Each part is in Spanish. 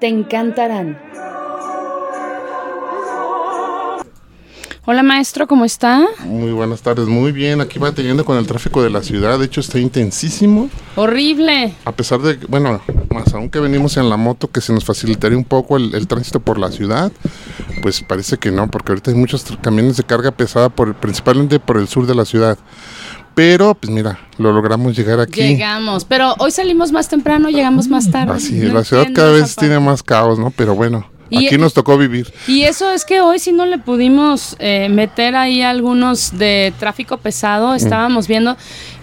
te encantarán. Hola maestro, ¿cómo está? Muy buenas tardes, muy bien. Aquí va teniendo con el tráfico de la ciudad, de hecho está intensísimo. Horrible. A pesar de, bueno, más aún que venimos en la moto, que se nos facilitaría un poco el, el tránsito por la ciudad, pues parece que no, porque ahorita hay muchos camiones de carga pesada, por, principalmente por el sur de la ciudad. Pero, pues mira, lo logramos llegar aquí. Llegamos, pero hoy salimos más temprano, llegamos más tarde. Así, la ciudad cada vez tiene más caos, ¿no? Pero bueno. Aquí nos tocó vivir. Y eso es que hoy sí no le pudimos eh, meter ahí algunos de tráfico pesado. Mm. Estábamos viendo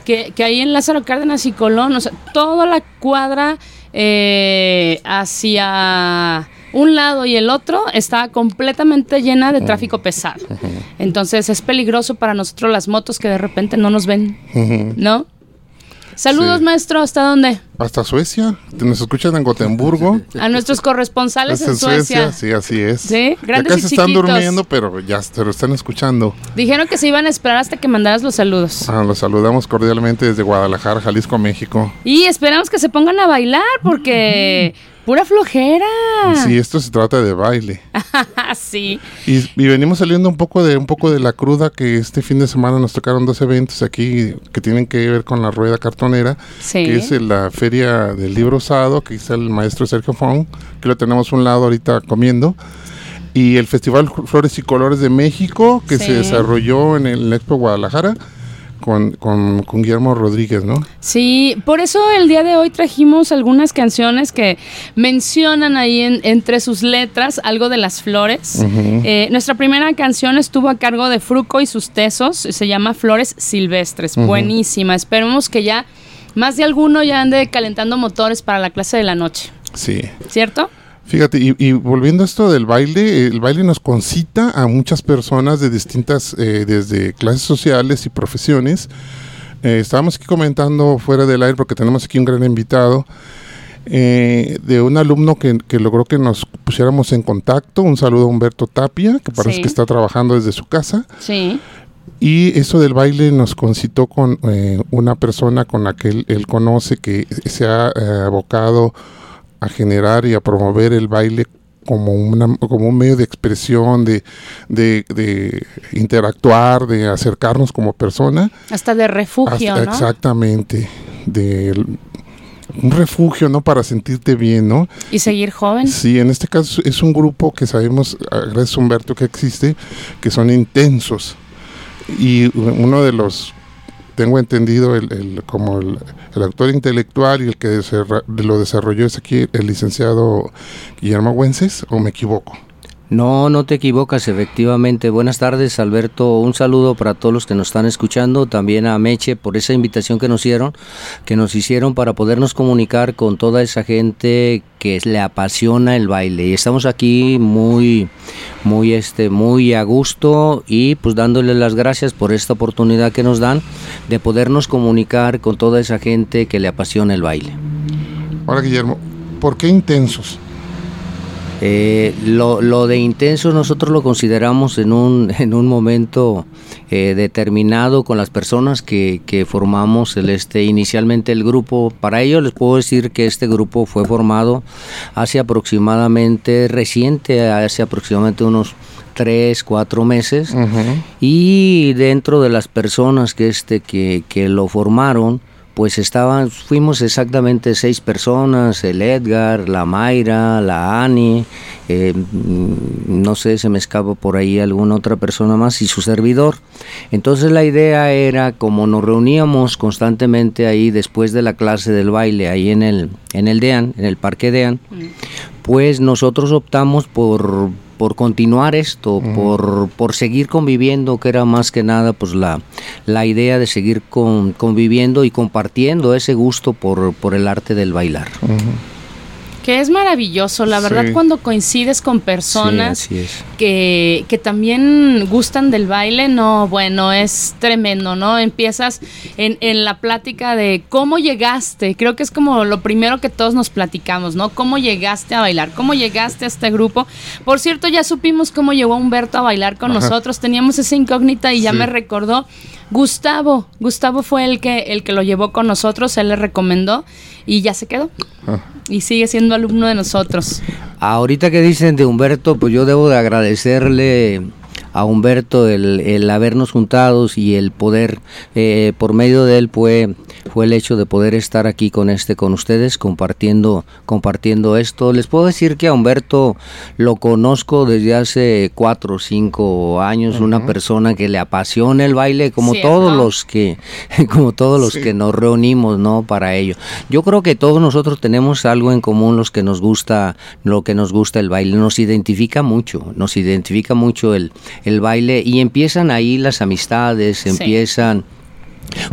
que, que, ahí en Lázaro Cárdenas y Colón, o sea, toda la cuadra eh, hacia un lado y el otro está completamente llena de tráfico pesado. Entonces es peligroso para nosotros las motos que de repente no nos ven, ¿no? Saludos, maestro. ¿Hasta dónde? Hasta Suecia. Nos escuchan en Gotemburgo. A nuestros corresponsales en, Suecia. Sí, así es. Sí, grandes acá se están durmiendo, pero ya se lo están escuchando. Dijeron que se iban a esperar hasta que mandaras los saludos. Ah, los saludamos cordialmente desde Guadalajara, Jalisco, México. Y esperamos que se pongan a bailar porque Pura flojera. Sí, esto se trata de baile. sí. Y, venimos saliendo un poco de un poco de la cruda que este fin de semana nos tocaron dos eventos aquí que tienen que ver con la rueda cartonera, que es la feria del libro usado, que está el maestro Sergio Fong, que lo tenemos a un lado ahorita comiendo. Y el Festival Flores y Colores de México, que se desarrolló en el Expo Guadalajara con, con, Guillermo Rodríguez, ¿no? Sí, por eso el día de hoy trajimos algunas canciones que mencionan ahí entre sus letras algo de las flores. Eh, nuestra primera canción estuvo a cargo de Fruco y sus tesos, se llama Flores Silvestres, buenísima. Esperemos que ya más de alguno ya ande calentando motores para la clase de la noche. Sí. ¿Cierto? Fíjate, y, volviendo a esto del baile, el baile nos concita a muchas personas de distintas, eh, desde clases sociales y profesiones. Eh, estábamos aquí comentando fuera del aire porque tenemos aquí un gran invitado. Eh, de un alumno que, logró que nos pusiéramos en contacto. Un saludo a Humberto Tapia, que parece que está trabajando desde su casa. Sí. Y eso del baile nos concitó con una persona con la que él, él conoce que se ha abocado a generar y a promover el baile como, una, como un medio de expresión, de, de, interactuar, de acercarnos como persona. Hasta de refugio, ¿no? Exactamente, de un refugio, ¿no? Para sentirte bien, ¿no? Y seguir joven. Sí, en este caso es un grupo que sabemos, gracias a Humberto, que existe, que son intensos. Y uno de los tengo entendido el, como el, autor intelectual y el que lo desarrolló es aquí el licenciado Guillermo Güences, o me equivoco. No, no te equivocas, efectivamente. Buenas tardes, Alberto. Un saludo para todos los que nos están escuchando, también a Meche por esa invitación que nos hicieron, que nos hicieron para podernos comunicar con toda esa gente que le apasiona el baile. Y estamos aquí muy, muy, este, muy a gusto y pues dándole las gracias por esta oportunidad que nos dan de podernos comunicar con toda esa gente que le apasiona el baile. Ahora, Guillermo, ¿por qué intensos? Eh, lo, de intenso nosotros lo consideramos en un, en un momento eh, determinado con las personas que, formamos el este inicialmente el grupo. Para ello les puedo decir que este grupo fue formado hace aproximadamente reciente, hace aproximadamente unos tres, cuatro meses y dentro de las personas que este que, que lo formaron pues estaban, fuimos exactamente seis personas, el Edgar, la Mayra, la Ani, eh, mm, no sé, se me escapa por ahí alguna otra persona más y su servidor. Entonces la idea era, como nos reuníamos constantemente ahí después de la clase del baile, ahí en el, en el DEAN, en el Parque DEAN, mm. pues nosotros optamos por, por continuar esto, por, por, seguir conviviendo, que era más que nada pues la, la idea de seguir con, conviviendo y compartiendo ese gusto por, por el arte del bailar. Que es maravilloso, la verdad, cuando coincides con personas que, que, también gustan del baile, no, bueno, es tremendo, ¿no? Empiezas en, en la plática de cómo llegaste, creo que es como lo primero que todos nos platicamos, ¿no? ¿Cómo llegaste a bailar? ¿Cómo llegaste a este grupo? Por cierto, ya supimos cómo llegó Humberto a bailar con nosotros, teníamos esa incógnita y ya me recordó. Gustavo, Gustavo fue el que, el que lo llevó con nosotros, él le recomendó y ya se quedó. Ah. Y sigue siendo alumno de nosotros. Ahorita que dicen de Humberto, pues yo debo de agradecerle a Humberto el, el habernos juntados y el poder, eh, por medio de él fue, fue el hecho de poder estar aquí con este, con ustedes, compartiendo, compartiendo esto. Les puedo decir que a Humberto lo conozco desde hace cuatro o cinco años, una persona que le apasiona el baile, como todos los que, como todos los que nos reunimos, ¿no? Para ello. Yo creo que todos nosotros tenemos algo en común, los que nos gusta, lo que nos gusta el baile, nos identifica mucho, nos identifica mucho el, el baile y empiezan ahí las amistades, empiezan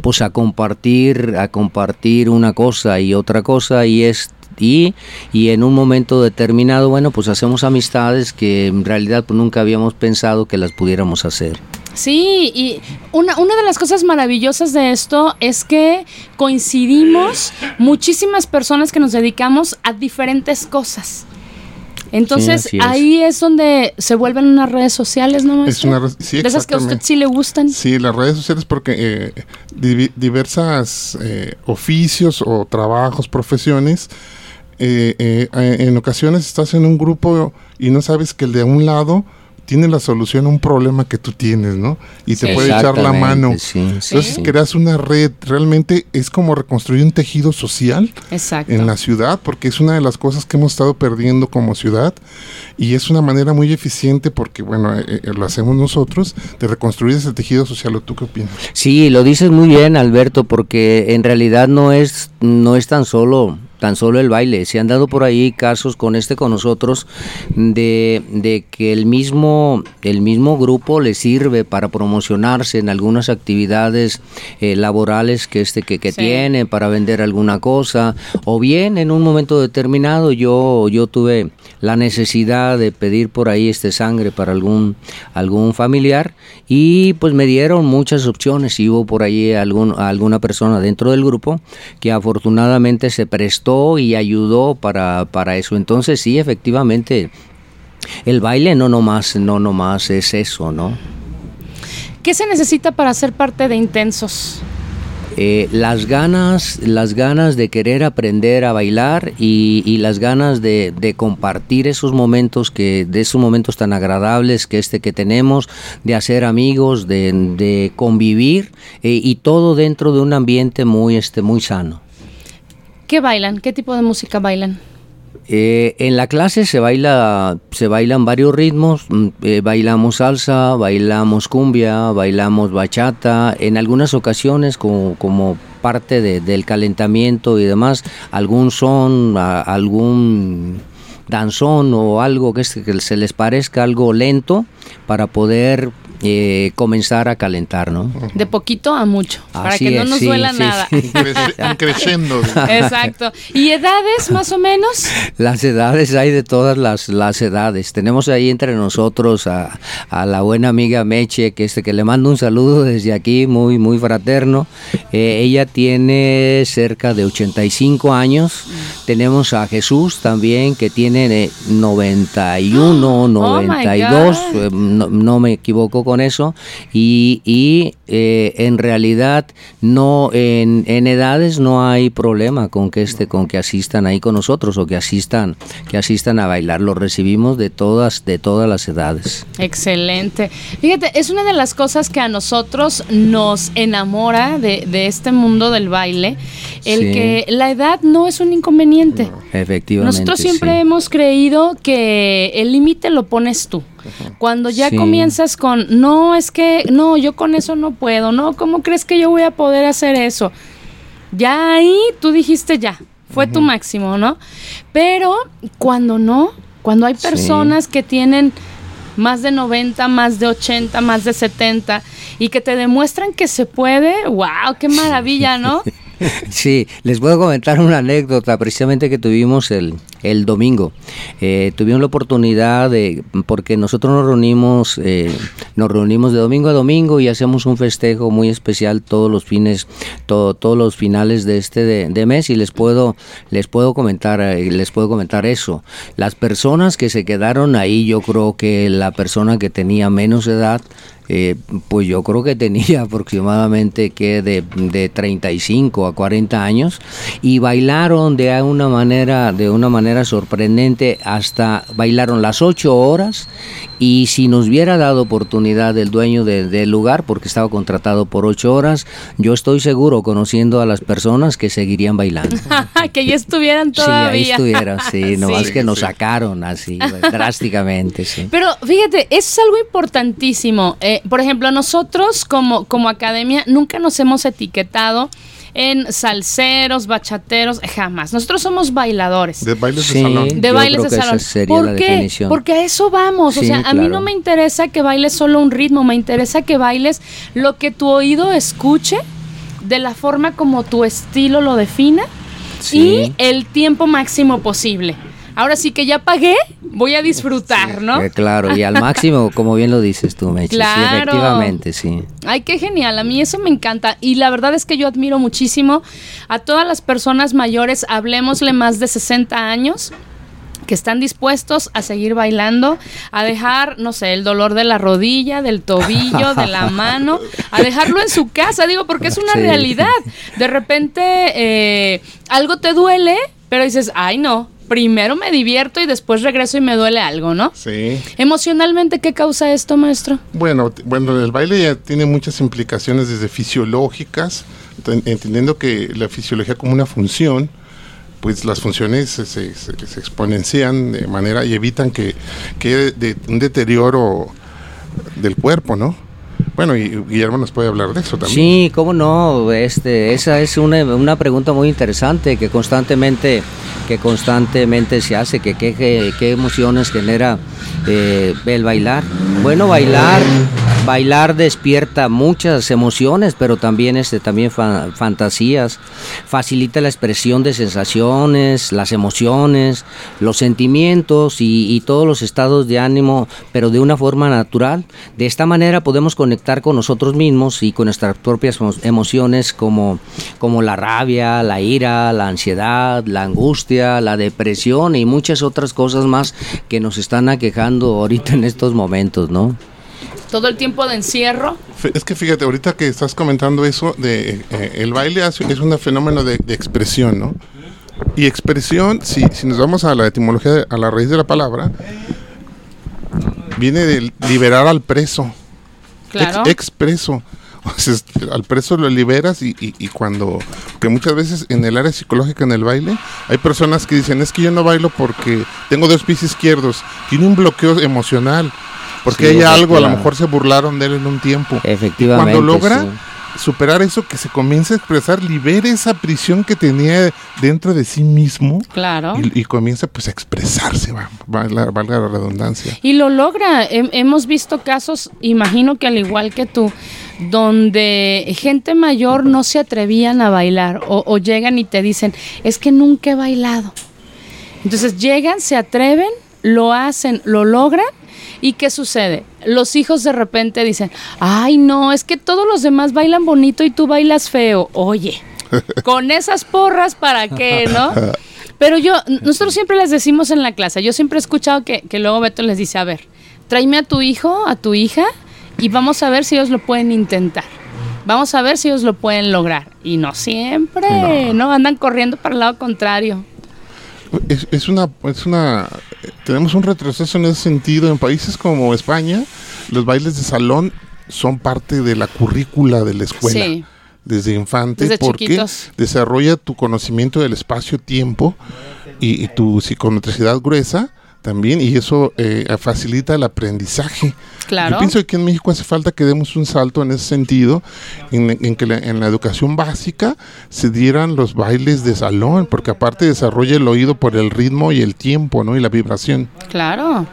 pues a compartir, a compartir una cosa y otra cosa y es y, y, en un momento determinado, bueno, pues hacemos amistades que en realidad pues, nunca habíamos pensado que las pudiéramos hacer. Sí, y una, una de las cosas maravillosas de esto es que coincidimos muchísimas personas que nos dedicamos a diferentes cosas. Entonces ahí es donde se vuelven unas redes sociales, ¿no? Es una sí, de esas que a usted sí le gustan. Sí, las redes sociales porque eh, diversas eh, oficios o trabajos, profesiones, eh, en ocasiones estás en un grupo y no sabes que el de un lado tiene la solución a un problema que tú tienes, ¿no? Y te puede echar la mano. Entonces creas una red, realmente es como reconstruir un tejido social en la ciudad, porque es una de las cosas que hemos estado perdiendo como ciudad y es una manera muy eficiente porque, bueno, eh, eh, lo hacemos nosotros, de reconstruir ese tejido social. ¿O tú qué opinas? Sí, lo dices muy bien, Alberto, porque en realidad no es, no es tan solo tan solo el baile. Se han dado por ahí casos con este con nosotros de, de que el mismo, el mismo grupo le sirve para promocionarse en algunas actividades eh, laborales que este que, que tiene para vender alguna cosa o bien en un momento determinado yo yo tuve la necesidad de pedir por ahí este sangre para algún algún familiar y pues me dieron muchas opciones y hubo por ahí algún, alguna persona dentro del grupo que afortunadamente se prestó y ayudó para, para eso. Entonces sí, efectivamente, el baile no nomás, no nomás es eso, ¿no? ¿Qué se necesita para ser parte de Intensos? Eh, las ganas, las ganas de querer aprender a bailar y, las ganas de, compartir esos momentos que, de esos momentos tan agradables que este que tenemos, de hacer amigos, de, convivir eh, y todo dentro de un ambiente muy, este, muy sano. ¿Qué bailan? ¿Qué tipo de música bailan? Eh, en la clase se baila, se bailan varios ritmos, mm, eh, bailamos salsa, bailamos cumbia, bailamos bachata, en algunas ocasiones como, parte del calentamiento y demás, algún son, algún danzón o algo que se les parezca algo lento para poder eh, comenzar a calentar, ¿no? De poquito a mucho, para que no nos duela nada. creciendo. Exacto. ¿Y edades más o menos? Las edades hay de todas las, las edades. Tenemos ahí entre nosotros a, la buena amiga Meche, que, este, que le mando un saludo desde aquí, muy, muy fraterno. Eh, ella tiene cerca de 85 años. Tenemos a Jesús también, que tiene 91, 92, eh, no, no me equivoco con eso y, y eh, en realidad no en, en, edades no hay problema con que este con que asistan ahí con nosotros o que asistan que asistan a bailar. Lo recibimos de todas de todas las edades. Excelente. Fíjate es una de las cosas que a nosotros nos enamora de, de este mundo del baile el que la edad no es un inconveniente. Efectivamente nosotros siempre hemos creído que el límite lo pones tú cuando ya comienzas con, no, es que, no, yo con eso no puedo, no, ¿cómo crees que yo voy a poder hacer eso? Ya ahí tú dijiste ya, fue tu máximo, ¿no? Pero cuando no, cuando hay personas que tienen más de 90, más de 80, más de 70 y que te demuestran que se puede, wow, qué maravilla, ¿no? Sí, les puedo comentar una anécdota precisamente que tuvimos el, el domingo. Eh, tuvimos la oportunidad de, porque nosotros nos reunimos, eh, nos reunimos de domingo a domingo y hacemos un festejo muy especial todos los fines, todos los finales de este de, mes y les puedo, les puedo comentar, eh, les puedo comentar eso. Las personas que se quedaron ahí, yo creo que la persona que tenía menos edad eh, pues yo creo que tenía aproximadamente que de, de 35 a 40 años y bailaron de una manera de una manera sorprendente hasta bailaron las ocho horas y si nos hubiera dado oportunidad el dueño del lugar, porque estaba contratado por ocho horas, yo estoy seguro, conociendo a las personas, que seguirían bailando. que ya estuvieran todavía. Sí, ahí estuvieran, sí, no es que nos sacaron así drásticamente, sí. Pero fíjate, eso es algo importantísimo. Eh, por ejemplo, nosotros como, como academia nunca nos hemos etiquetado en salseros, bachateros, jamás. Nosotros somos bailadores. De bailes de salón. De bailes de salón. ¿Por qué? Porque a eso vamos. o sea, a mí no me interesa que bailes solo un ritmo, me interesa que bailes lo que tu oído escuche de la forma como tu estilo lo defina y el tiempo máximo posible ahora sí que ya pagué, voy a disfrutar, ¿no? Eh, claro, y al máximo, como bien lo dices tú, Meche. Claro. Sí, efectivamente, sí. Ay, qué genial, a mí eso me encanta. Y la verdad es que yo admiro muchísimo a todas las personas mayores, hablemosle más de 60 años que están dispuestos a seguir bailando, a dejar, no sé, el dolor de la rodilla, del tobillo, de la mano, a dejarlo en su casa, digo, porque es una realidad. De repente eh, algo te duele, pero dices, ay no, primero me divierto y después regreso y me duele algo, ¿no? Sí. Emocionalmente, ¿qué causa esto, maestro? Bueno, bueno, el baile ya tiene muchas implicaciones desde fisiológicas, entendiendo que la fisiología como una función, pues las funciones se, se, exponencian de manera y evitan que quede de, un deterioro del cuerpo, ¿no? Bueno, y Guillermo nos puede hablar de eso también. Sí, cómo no, este, esa es una, una pregunta muy interesante que constantemente que constantemente se hace, que qué, emociones genera eh, el bailar. Bueno, bailar, bailar despierta muchas emociones, pero también, este, también fantasías, facilita la expresión de sensaciones, las emociones, los sentimientos y, todos los estados de ánimo, pero de una forma natural. De esta manera podemos conectar con nosotros mismos y con nuestras propias emociones como, como la rabia, la ira, la ansiedad, la angustia la depresión y muchas otras cosas más que nos están aquejando ahorita en estos momentos, ¿no? Todo el tiempo de encierro. Es que fíjate, ahorita que estás comentando eso, de eh, el baile es un fenómeno de, expresión, ¿no? Y expresión, si, si nos vamos a la etimología, a la raíz de la palabra, viene de liberar al preso. Claro. expreso. al preso lo liberas y, cuando, que muchas veces en el área psicológica, en el baile, hay personas que dicen, es que yo no bailo porque tengo dos pies izquierdos, tiene un bloqueo emocional, porque hay algo, a lo mejor se burlaron de él en un tiempo. Efectivamente. cuando logra superar eso, que se comienza a expresar, libera esa prisión que tenía dentro de sí mismo. Claro. Y, comienza pues a expresarse, valga, la redundancia. Y lo logra. hemos visto casos, imagino que al igual que tú, donde gente mayor no se atrevían a bailar o, llegan y te dicen, es que nunca he bailado. Entonces llegan, se atreven, lo hacen, lo logran ¿Y qué sucede? Los hijos de repente dicen, ay no, es que todos los demás bailan bonito y tú bailas feo. Oye, con esas porras, ¿para qué, no? Pero yo, nosotros siempre les decimos en la clase, yo siempre he escuchado que, que luego Beto les dice, a ver, tráeme a tu hijo, a tu hija, y vamos a ver si ellos lo pueden intentar. Vamos a ver si ellos lo pueden lograr. Y no siempre, ¿no? Andan corriendo para el lado contrario. Es, es, una, es una, tenemos un retroceso en ese sentido. En países como España, los bailes de salón son parte de la currícula de la escuela. Desde infante, porque desarrolla tu conocimiento del espacio-tiempo y, y tu psicometricidad gruesa también y eso eh, facilita el aprendizaje. Claro. Yo pienso que en México hace falta que demos un salto en ese sentido, en, que en la educación básica se dieran los bailes de salón, porque aparte desarrolla el oído por el ritmo y el tiempo, ¿no? Y la vibración. Claro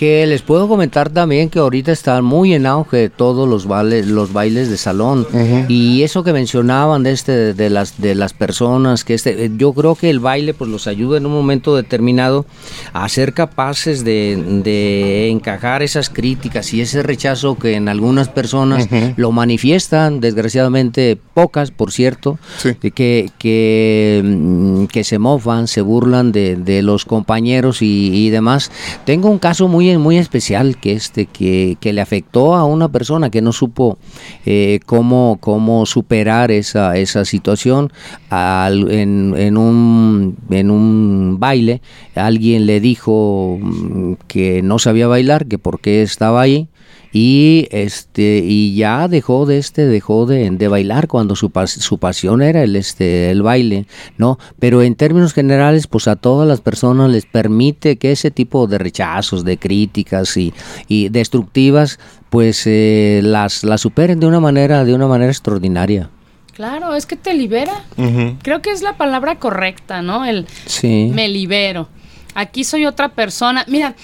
que les puedo comentar también que ahorita están muy en auge todos los bailes, los bailes de salón. Y eso que mencionaban de este de las de las personas que este yo creo que el baile pues los ayuda en un momento determinado a ser capaces de, encajar esas críticas y ese rechazo que en algunas personas lo manifiestan desgraciadamente pocas por cierto que que, mm, que se mofan se burlan de, los compañeros y, y demás. Tengo un caso muy muy, especial que, este, que, que le afectó a una persona que no supo eh, cómo, cómo superar esa, esa situación. en, en, un, en un baile alguien le dijo mm, que no sabía bailar, que por qué estaba ahí y este y ya dejó de este dejó de, de bailar cuando su, su, pasión era el este el baile no pero en términos generales pues a todas las personas les permite que ese tipo de rechazos de críticas y, y destructivas pues eh, las las superen de una manera de una manera extraordinaria Claro, es que te libera. Creo que es la palabra correcta, ¿no? El sí. me libero. Aquí soy otra persona. Mira,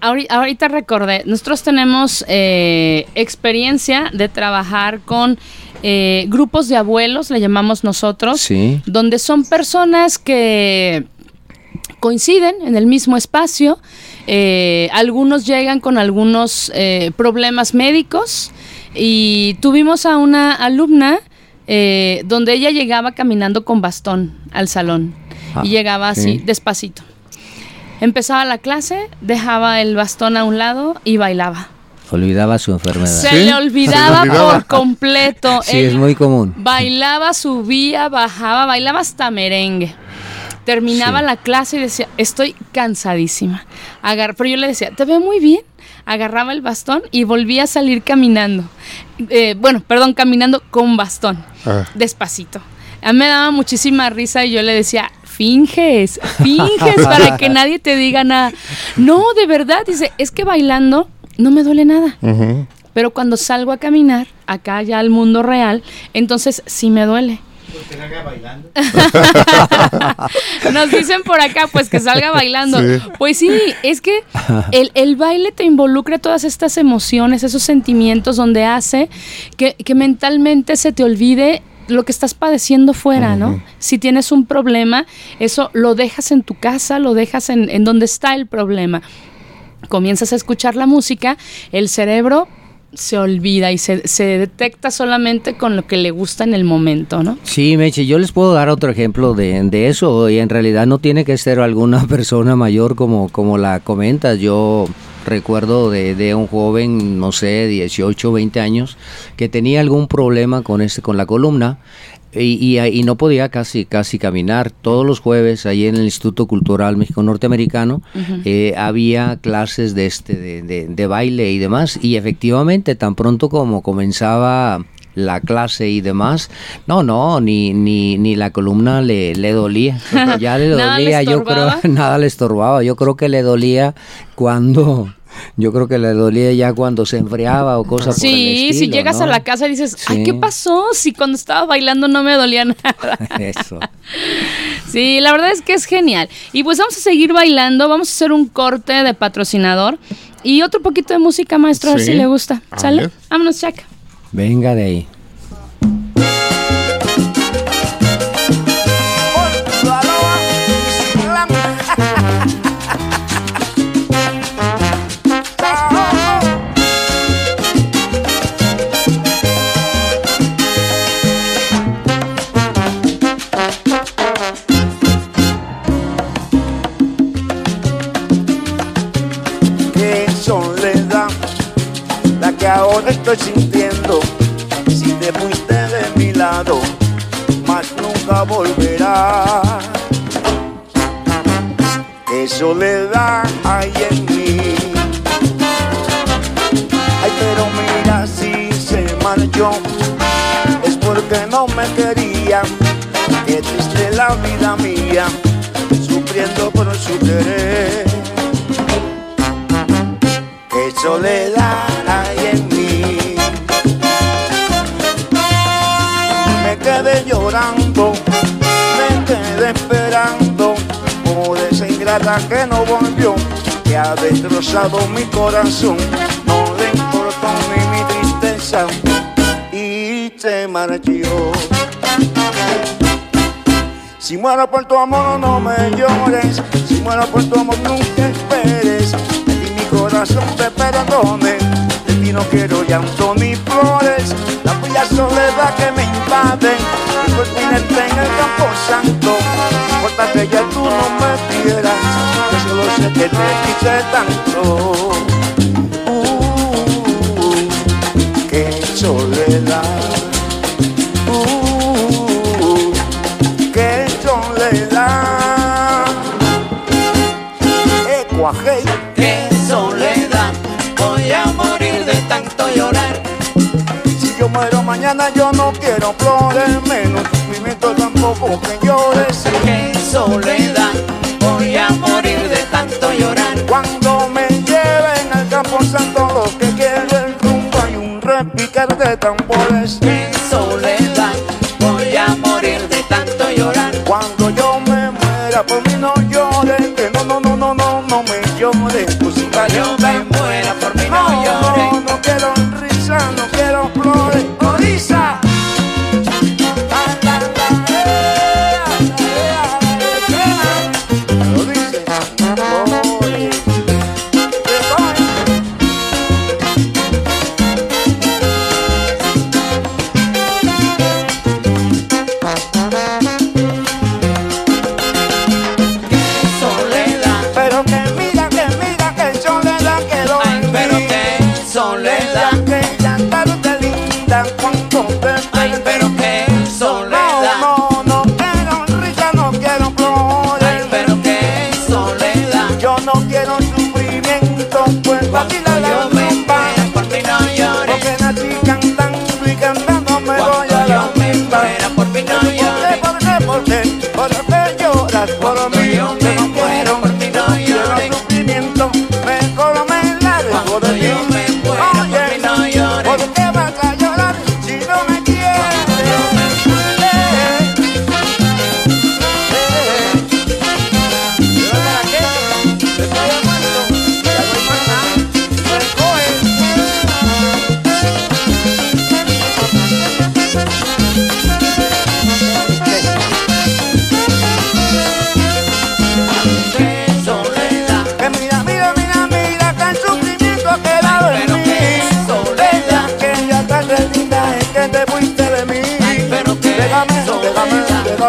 ahorita, recordé, nosotros tenemos eh, experiencia de trabajar con eh, grupos de abuelos, le llamamos nosotros, donde son personas que coinciden en el mismo espacio, eh, algunos llegan con algunos problemas médicos y tuvimos a una alumna donde ella llegaba caminando con bastón al salón y ah, llegaba así, despacito. Empezaba la clase, dejaba el bastón a un lado y bailaba. Olvidaba su enfermedad. Se, le, olvidaba por completo. Sí, es muy común. Bailaba, subía, bajaba, bailaba hasta merengue. Terminaba la clase y decía, estoy cansadísima. Agar pero yo le decía, te veo muy bien. Agarraba el bastón y volvía a salir caminando. Eh, bueno, perdón, caminando con bastón. Ah. Despacito. A mí me daba muchísima risa y yo le decía, finges, finges para que nadie te diga nada. No, de verdad, dice, es que bailando no me duele nada. Pero cuando salgo a caminar, acá ya al mundo real, entonces sí me duele. Pues salga bailando. Nos dicen por acá, pues que salga bailando. Pues sí, es que el, el, baile te involucra todas estas emociones, esos sentimientos, donde hace que, que mentalmente se te olvide lo que estás padeciendo fuera, ¿no? Si tienes un problema, eso lo dejas en tu casa, lo dejas en, en donde está el problema. Comienzas a escuchar la música, el cerebro se olvida y se, se, detecta solamente con lo que le gusta en el momento, ¿no? Sí, Meche, yo les puedo dar otro ejemplo de, de, eso y en realidad no tiene que ser alguna persona mayor como, como la comentas. Yo recuerdo de, de, un joven, no sé, 18, 20 años, que tenía algún problema con, este, con la columna. Y, y, no podía casi casi caminar. Todos los jueves ahí en el Instituto Cultural México Norteamericano eh, había clases de este de, de, baile y demás. Y efectivamente, tan pronto como comenzaba la clase y demás, no, no, ni, ni, ni la columna le, le dolía. Ya le dolía, yo creo, nada le estorbaba. Yo creo que le dolía cuando yo creo que le dolía ya cuando se enfriaba o cosas sí, por el estilo, si llegas a la casa y dices, ay, ¿qué pasó? Si cuando estaba bailando no me dolía nada. Eso. sí, la verdad es que es genial. Y pues vamos a seguir bailando, vamos a hacer un corte de patrocinador y otro poquito de música, maestro, a ver si le gusta. ¿Sale? Vámonos, Chaca. Venga de ahí. Mi corazón. No le importó ni mi tristeza y se marchó. Si muero por tu amor no me llores, si muero por tu amor nunca esperes corazón te perdone. De ti no quiero llanto ni flores, la fría soledad que me invade. Y por fin en el campo santo, importa que ya tú no me quieras, que te quise tanto. Uh, qué soledad. Uh, qué soledad. Ecuajé. Qué soledad. Voy a morir de tanto llorar. Si yo muero mañana, yo no quiero flores menos. Mi tampoco que llores. Qué soledad. Voy a morir cuando me lleven al campo santo, lo que quiero es rumbo y un repicar de tambores.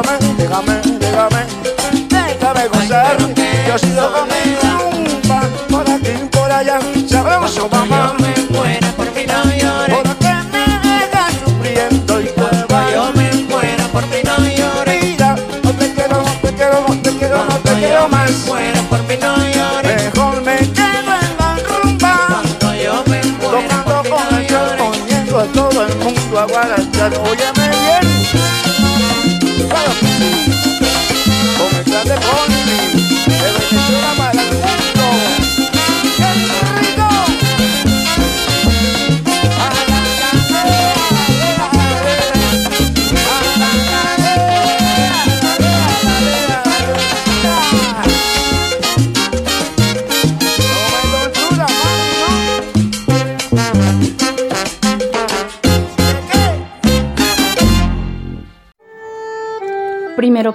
Déjame, déjame, déjame, déjame gozar. Yo sigo con mi rumba, por aquí, por allá, sabroso mamá. yo me muera, por mí no llores. ¿Por qué me dejas sufriendo y Cuando yo me muera, por mí no llores. Mira, no te quiero, no te quiero, no te quiero, no te quiero más. muera, por mí no llores. Mejor me quedo en la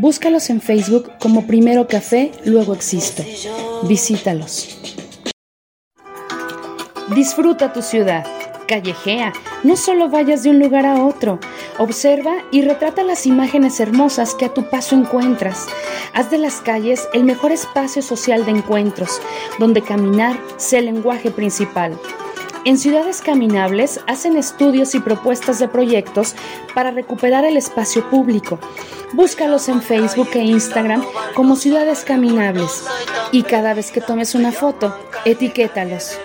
Búscalos en Facebook como Primero Café, luego Existo. Visítalos. Disfruta tu ciudad. Callejea. No solo vayas de un lugar a otro. Observa y retrata las imágenes hermosas que a tu paso encuentras. Haz de las calles el mejor espacio social de encuentros, donde caminar sea el lenguaje principal. En Ciudades Caminables hacen estudios y propuestas de proyectos para recuperar el espacio público. Búscalos en Facebook e Instagram como Ciudades Caminables y cada vez que tomes una foto, etiquétalos.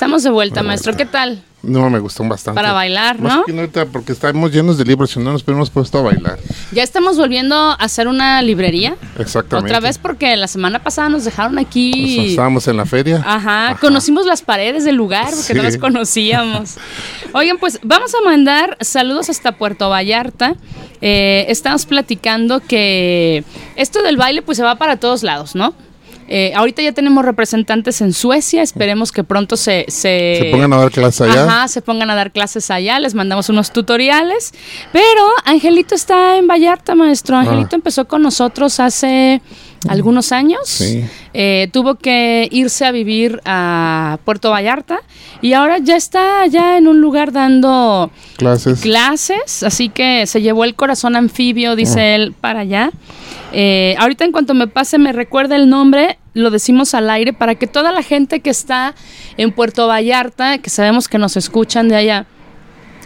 Estamos de vuelta, maestro. ¿Qué tal? No, me gustó bastante. Para bailar, Más ¿no? que ahorita porque estamos llenos de libros, si no nos hubiéramos puesto a bailar. Ya estamos volviendo a hacer una librería. Exactamente. Otra vez porque la semana pasada nos dejaron aquí. Estábamos en la feria. Ajá, conocimos las paredes del lugar porque no las conocíamos. Oigan, pues vamos a mandar saludos hasta Puerto Vallarta. Eh, estamos platicando que esto del baile pues se va para todos lados, ¿no? Eh, ahorita ya tenemos representantes en Suecia, esperemos que pronto se... Se, Se pongan a dar clases allá. Ajá, se pongan a dar clases allá, les mandamos unos tutoriales. Pero Angelito está en Vallarta, maestro. Angelito Ah. empezó con nosotros hace algunos años. Eh, tuvo que irse a vivir a Puerto Vallarta y ahora ya está ya en un lugar dando clases. clases así que se llevó el corazón anfibio, dice él, para allá. Eh, ahorita en cuanto me pase me recuerda el nombre, lo decimos al aire para que toda la gente que está en Puerto Vallarta, que sabemos que nos escuchan de allá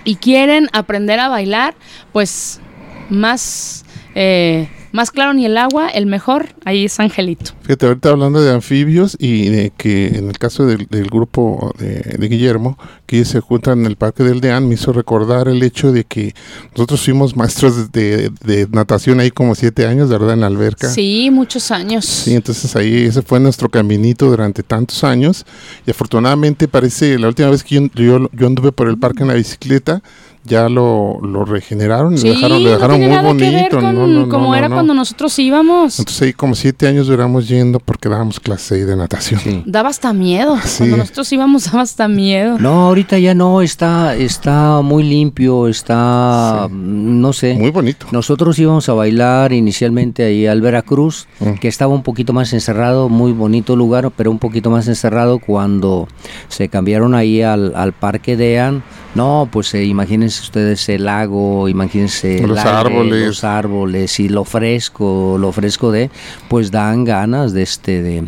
y quieren aprender a bailar, pues más eh, más claro ni el agua, el mejor, ahí es Angelito. Fíjate, ahorita hablando de anfibios y de que en el caso del, grupo de, Guillermo, que se juntan en el Parque del Deán, me hizo recordar el hecho de que nosotros fuimos maestros de, natación ahí como siete años, ¿verdad? En la alberca. Sí, muchos años. Sí, entonces ahí ese fue nuestro caminito durante tantos años y afortunadamente parece, la última vez que yo, yo, yo anduve por el parque en la bicicleta, ya lo, lo regeneraron y lo dejaron, lo dejaron muy bonito. como era cuando nosotros íbamos. Entonces ahí como siete años duramos yendo porque dábamos clase de natación. Daba hasta miedo. Cuando nosotros íbamos daba hasta miedo. No, ahorita ya no, está, está muy limpio, está, no sé. Muy bonito. Nosotros íbamos a bailar inicialmente ahí al Veracruz, mm. que estaba un poquito más encerrado, muy bonito lugar, pero un poquito más encerrado cuando se cambiaron ahí al, al Parque Dean no, pues eh, imagínense ustedes el lago, imagínense los árboles, los árboles y lo fresco, lo fresco de, pues dan ganas de este de,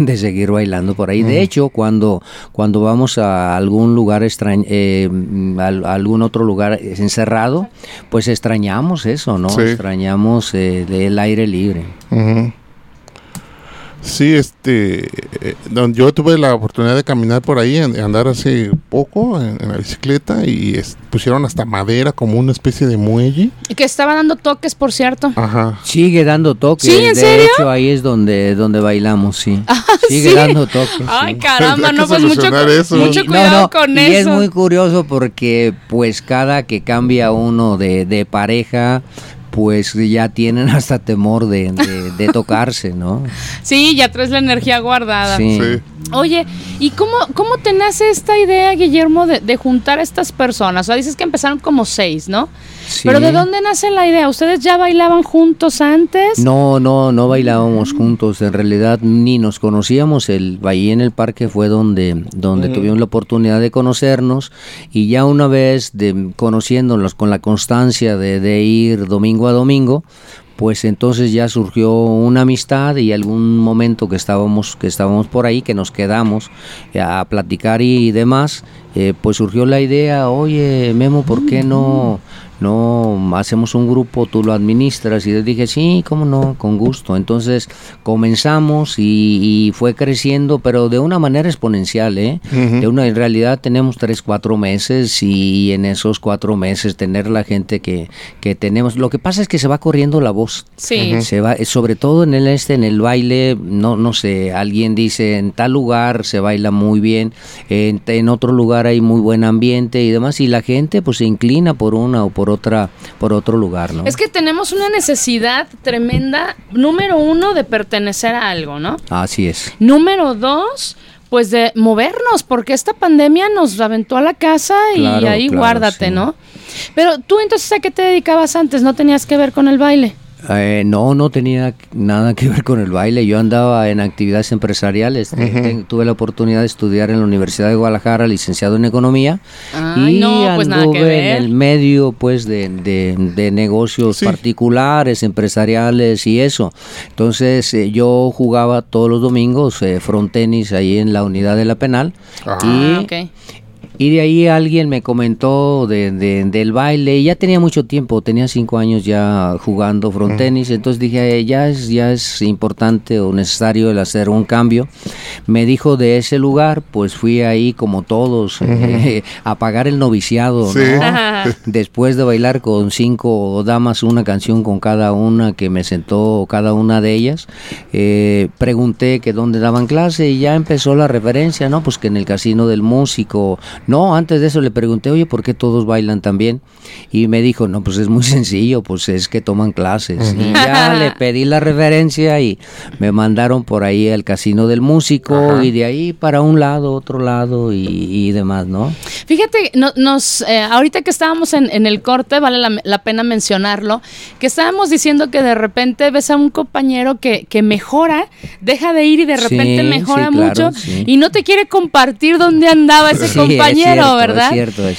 de, seguir bailando por ahí. De hecho, cuando cuando vamos a algún lugar extraño, eh, algún otro lugar encerrado, pues extrañamos eso, ¿no? Extrañamos eh, el aire libre. Sí, este, eh, yo tuve la oportunidad de caminar por ahí, andar hace poco en, la bicicleta y pusieron hasta madera como una especie de muelle. Y que estaba dando toques, por cierto. Ajá. Sigue dando toques. ¿Sí, en de hecho, ahí es donde, donde bailamos, sí. Ah, Sigue dando toques. Ay, caramba, no, pues mucho, mucho cuidado con eso. Y es muy curioso porque, pues, cada que cambia uno de, de pareja, pues ya tienen hasta temor de, tocarse, ¿no? Sí, ya traes la energía guardada. Sí. Oye, ¿y cómo, cómo te nace esta idea, Guillermo, de, juntar a estas personas? O sea, dices que empezaron como seis, ¿no? Sí. Pero ¿de dónde nace la idea? ¿Ustedes ya bailaban juntos antes? No, no, no bailábamos juntos. En realidad ni nos conocíamos. El ahí en el parque fue donde, donde tuvimos la oportunidad de conocernos y ya una vez de conociéndonos con la constancia de, de ir domingo a domingo, pues entonces ya surgió una amistad y algún momento que estábamos que estábamos por ahí que nos quedamos a platicar y demás eh, pues surgió la idea oye Memo por qué no no hacemos un grupo, tú lo administras y les dije, sí, cómo no, con gusto. Entonces comenzamos y, fue creciendo, pero de una manera exponencial, ¿eh? de una, en realidad tenemos tres, cuatro meses y en esos cuatro meses tener la gente que, que tenemos. Lo que pasa es que se va corriendo la voz. Sí. Se va, sobre todo en el este, en el baile, no, no sé, alguien dice, en tal lugar se baila muy bien, en, en otro lugar hay muy buen ambiente y demás, y la gente pues se inclina por una o por otra, por otro lugar, ¿no? Es que tenemos una necesidad tremenda, número uno, de pertenecer a algo, ¿no? Así es. Número dos, pues de movernos, porque esta pandemia nos aventó a la casa y ahí guárdate, ¿no? Pero tú entonces, ¿a qué te dedicabas antes? ¿No tenías que ver con el baile? Eh, no, no tenía nada que ver con el baile. Yo andaba en actividades empresariales. Tuve la oportunidad de estudiar en la Universidad de Guadalajara, licenciado en economía. y pues anduve en el medio, pues, de, de, negocios particulares, empresariales y eso. Entonces, eh, yo jugaba todos los domingos eh, frontenis ahí en la unidad de la penal. Ah, y, y de ahí alguien me comentó de, del baile. Ya tenía mucho tiempo, tenía cinco años ya jugando frontenis. Entonces dije, ya es, ya es importante o necesario el hacer un cambio. Me dijo de ese lugar, pues fui ahí como todos eh, a pagar el noviciado. Después de bailar con cinco damas una canción con cada una que me sentó cada una de ellas, eh, pregunté que dónde daban clase y ya empezó la referencia, ¿no? Pues que en el casino del músico No, antes de eso le pregunté, oye, ¿por qué todos bailan también? Y me dijo, no, pues es muy sencillo, pues es que toman clases. Y ya le pedí la referencia y me mandaron por ahí al casino del músico y de ahí para un lado, otro lado y, demás, ¿no? Fíjate, nos, eh, ahorita que estábamos en, el corte, vale la, pena mencionarlo, que estábamos diciendo que de repente ves a un compañero que, que mejora, deja de ir y de repente mejora mucho y no te quiere compartir dónde andaba ese compañero, ¿verdad?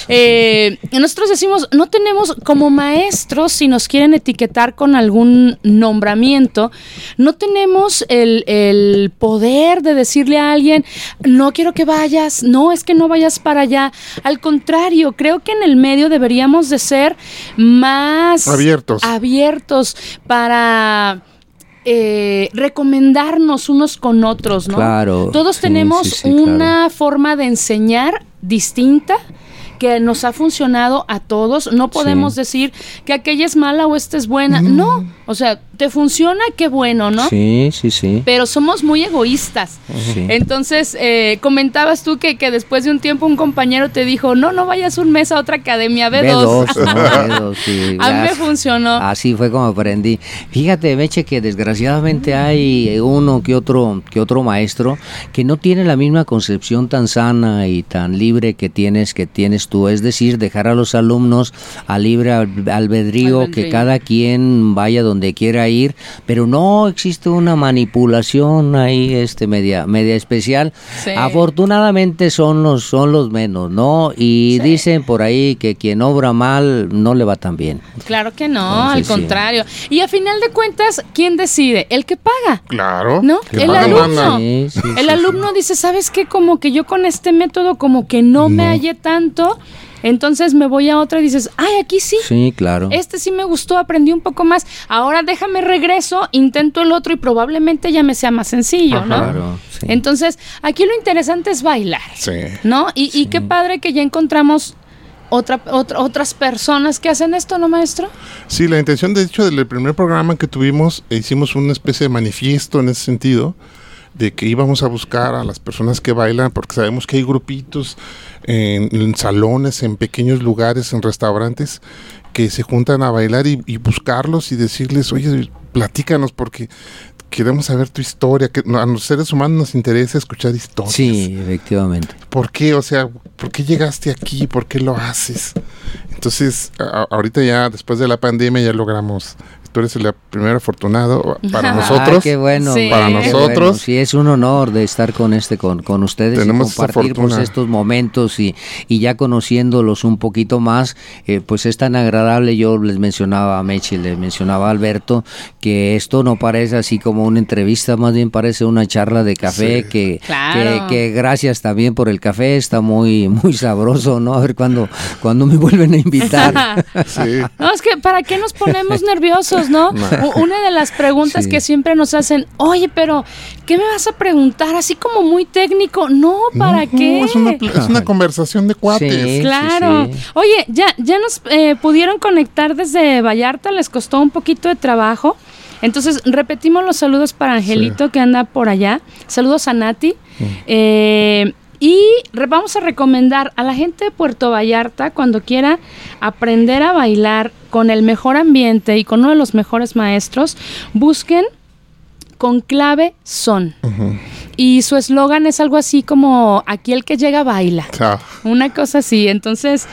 Eh, nosotros decimos, no tenemos como maestros, si nos quieren etiquetar con algún nombramiento, no tenemos el, el poder de decirle a alguien, no quiero que vayas, no es que no vayas para allá. Al contrario, creo que en el medio deberíamos de ser más abiertos, abiertos para eh, recomendarnos unos con otros, ¿no? Claro. Todos tenemos una forma de enseñar distinta que nos ha funcionado a todos. No podemos decir que aquella es mala o esta es buena. No, o sea, te funciona, qué bueno, ¿no? Sí, sí, sí. Pero somos muy egoístas. Entonces, eh, comentabas tú que, que después de un tiempo un compañero te dijo, no, no vayas un mes a otra academia, B2. B2, a mí me funcionó. Así fue como aprendí. Fíjate, Meche, que desgraciadamente hay uno que otro, que otro maestro que no tiene la misma concepción tan sana y tan libre que tienes, que tienes tú. Es decir, dejar a los alumnos a libre albedrío, que cada quien vaya donde quiera ir, pero no existe una manipulación ahí este media media especial. Afortunadamente son los son los menos, ¿no? Y dicen por ahí que quien obra mal no le va tan bien. Claro que no, al contrario. Y a final de cuentas, ¿quién decide? El que paga. Claro. ¿No? El alumno. el alumno dice, "¿Sabes qué? Como que yo con este método como que no, me hallé tanto." Entonces me voy a otra y dices, ay, aquí sí. Sí, claro. Este sí me gustó, aprendí un poco más. Ahora déjame regreso, intento el otro y probablemente ya me sea más sencillo, ¿no? Claro. Entonces, aquí lo interesante es bailar. Sí. ¿No? Y, qué padre que ya encontramos otra, otras personas que hacen esto, ¿no, maestro? Sí, la intención, de hecho, del primer programa que tuvimos, hicimos una especie de manifiesto en ese sentido, de que íbamos a buscar a las personas que bailan, porque sabemos que hay grupitos en, salones, en pequeños lugares, en restaurantes, que se juntan a bailar y, buscarlos y decirles, oye, platícanos porque queremos saber tu historia, que a los seres humanos nos interesa escuchar historias. Sí, efectivamente. ¿Por qué? O sea, ¿por qué llegaste aquí? ¿Por qué lo haces? Entonces, ahorita ya después de la pandemia ya logramos tú eres el primer afortunado para nosotros. qué bueno. Para nosotros. Sí, es un honor de estar con este con, con ustedes Tenemos y compartir pues, estos momentos y, y, ya conociéndolos un poquito más, eh, pues es tan agradable. Yo les mencionaba a Mechi, les mencionaba a Alberto, que esto no parece así como una entrevista, más bien parece una charla de café que, que, gracias también por el café, está muy, muy sabroso, ¿no? A ver cuándo cuando me vuelven a invitar. sí. No, es que ¿para qué nos ponemos nerviosos? ¿No? Una de las preguntas que siempre nos hacen, oye, pero ¿qué me vas a preguntar? Así como muy técnico. No, ¿para qué? Es una, conversación de cuates. claro. Oye, ya, ya nos eh, pudieron conectar desde Vallarta, les costó un poquito de trabajo. Entonces, repetimos los saludos para Angelito que anda por allá. Saludos a Nati. Eh, y vamos a recomendar a la gente de Puerto Vallarta, cuando quiera aprender a bailar con el mejor ambiente y con uno de los mejores maestros, busquen con clave son. Y su eslogan es algo así como aquí el que llega baila. Una cosa así. Entonces,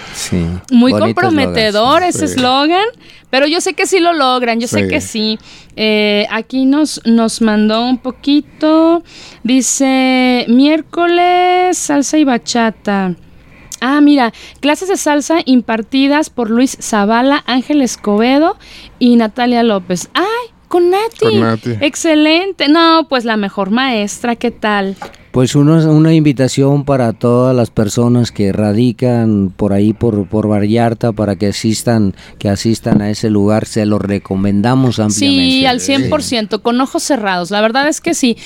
muy comprometedor ese eslogan. Pero yo sé que sí lo logran, yo sé que sí. Eh, aquí nos, nos mandó un poquito. Dice, miércoles, salsa y bachata. Ah, mira, clases de salsa impartidas por Luis Zavala, Ángel Escobedo y Natalia López. ¡Ay! Con Nati. Excelente. No, pues la mejor maestra, ¿qué tal? Pues una invitación para todas las personas que radican por ahí por, por Vallarta para que asistan, que asistan a ese lugar, se lo recomendamos ampliamente. Sí, al 100%, con ojos cerrados, la verdad es que sí.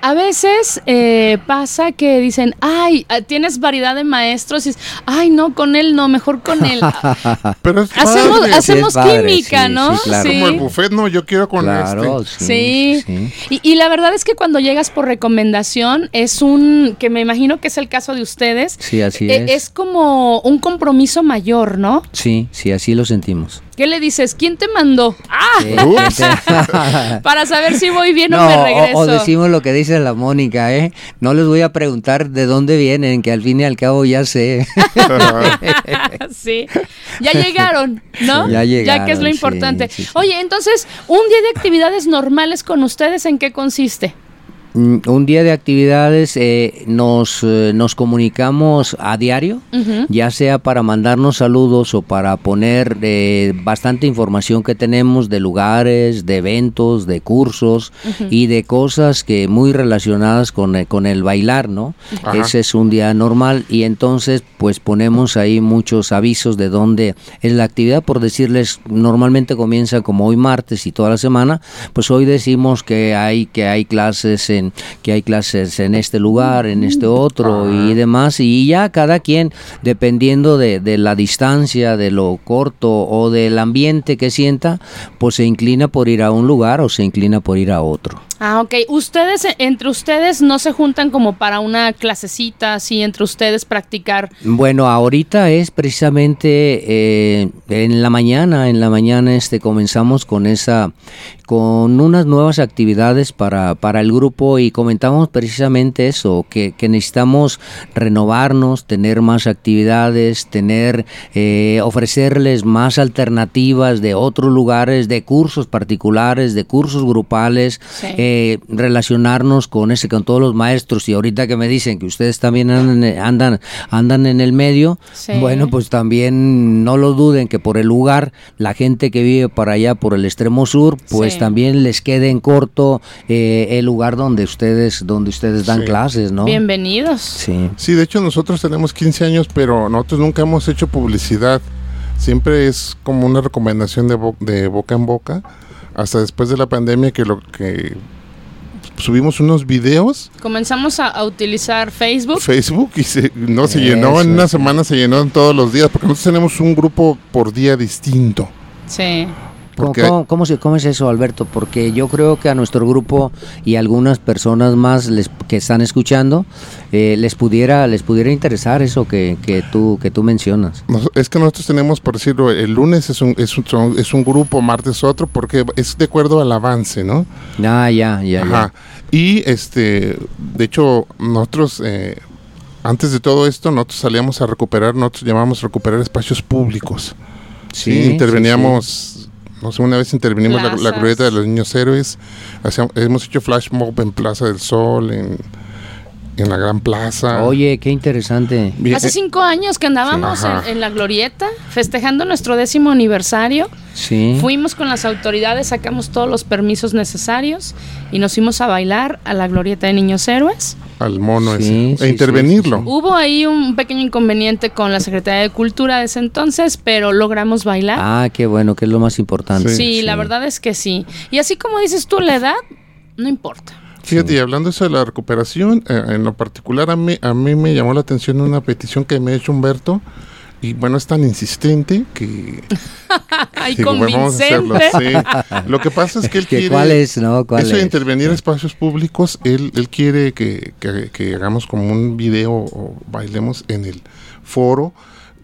A veces eh, pasa que dicen, ay, ah, tienes variedad de maestros y ay, no, con él no, mejor con él. Pero hacemos, hacemos química, ¿no? Sí, Como el buffet, no, yo quiero con este. Sí, y, y la verdad es que cuando llegas por recomendación es es un, que me imagino que es el caso de ustedes. Sí, así e, es. Es como un compromiso mayor, ¿no? Sí, sí, así lo sentimos. ¿Qué le dices? ¿Quién te mandó? ¡Ah! Para saber si voy bien o me regreso. O, decimos lo que dice la Mónica, ¿eh? No les voy a preguntar de dónde vienen, que al fin y al cabo ya sé. sí. Ya llegaron, ¿no? Ya llegaron. Ya que es lo importante. Oye, entonces, un día de actividades normales con ustedes, ¿en qué consiste? Mm, un día de actividades eh, nos, eh, nos comunicamos a diario, ya sea para mandarnos saludos o para poner eh, bastante información que tenemos de lugares, de eventos, de cursos y de cosas que muy relacionadas con, con el bailar, ¿no? Ese es un día normal y entonces pues ponemos ahí muchos avisos de dónde es la actividad, por decirles, normalmente comienza como hoy martes y toda la semana, pues hoy decimos que hay, que hay clases en que hay clases en este lugar, en este otro y demás, y ya cada quien, dependiendo de, de la distancia, de lo corto o del ambiente que sienta, pues se inclina por ir a un lugar o se inclina por ir a otro. Ah, ok. Ustedes, entre ustedes, no se juntan como para una clasecita así entre ustedes practicar. Bueno, ahorita es precisamente eh, en la mañana, en la mañana este comenzamos con esa, con unas nuevas actividades para, para el grupo y comentamos precisamente eso, que, que necesitamos renovarnos, tener más actividades, tener, eh, ofrecerles más alternativas de otros lugares, de cursos particulares, de cursos grupales. Sí. Eh, relacionarnos con ese, con todos los maestros y ahorita que me dicen que ustedes también andan, andan, en el medio, bueno, pues también no lo duden que por el lugar, la gente que vive para allá, por el extremo sur, pues también les quede en corto eh, el lugar donde ustedes, donde ustedes dan clases, ¿no? Bienvenidos. Sí. sí, de hecho nosotros tenemos 15 años, pero nosotros nunca hemos hecho publicidad. Siempre es como una recomendación de, de boca en boca hasta después de la pandemia que lo que subimos unos videos. Comenzamos a, utilizar Facebook. Facebook y se, no se llenó, en una semana se llenó en todos los días, porque nosotros tenemos un grupo por día distinto. Sí. ¿Cómo, cómo, es eso, Alberto? Porque yo creo que a nuestro grupo y algunas personas más les, que están escuchando eh, les pudiera les pudiera interesar eso que, que, tú que tú mencionas. es que nosotros tenemos, por decirlo, el lunes es un, es un, es un grupo, martes otro, porque es de acuerdo al avance, ¿no? Ah, ya, ya, ya. Y este, de hecho, nosotros... Eh, antes de todo esto, nosotros salíamos a recuperar, nosotros llamamos recuperar espacios públicos. Sí, interveníamos no sé, una vez intervinimos la, la de los niños héroes. hemos hecho flash mob en Plaza del Sol, en, en la Gran Plaza. Oye, qué interesante. Hace cinco años que andábamos en, la Glorieta, festejando nuestro décimo aniversario. Sí. Fuimos con las autoridades, sacamos todos los permisos necesarios y nos fuimos a bailar a la Glorieta de Niños Héroes al mono ese, e intervenirlo. Hubo ahí un pequeño inconveniente con la Secretaría de Cultura de ese entonces, pero logramos bailar. Ah, qué bueno, que es lo más importante. Sí, la verdad es que sí. Y así como dices tú, la edad, no importa. Fíjate, y hablando eso de la recuperación, eh, en lo particular a mí, a mí me llamó la atención una petición que me ha hecho Humberto, y bueno, es tan insistente que... Ay, convincente. Lo que pasa es que él quiere... ¿Cuál es? No, ¿cuál eso de intervenir en espacios públicos, él, él quiere que, que, que, hagamos como un video o bailemos en el foro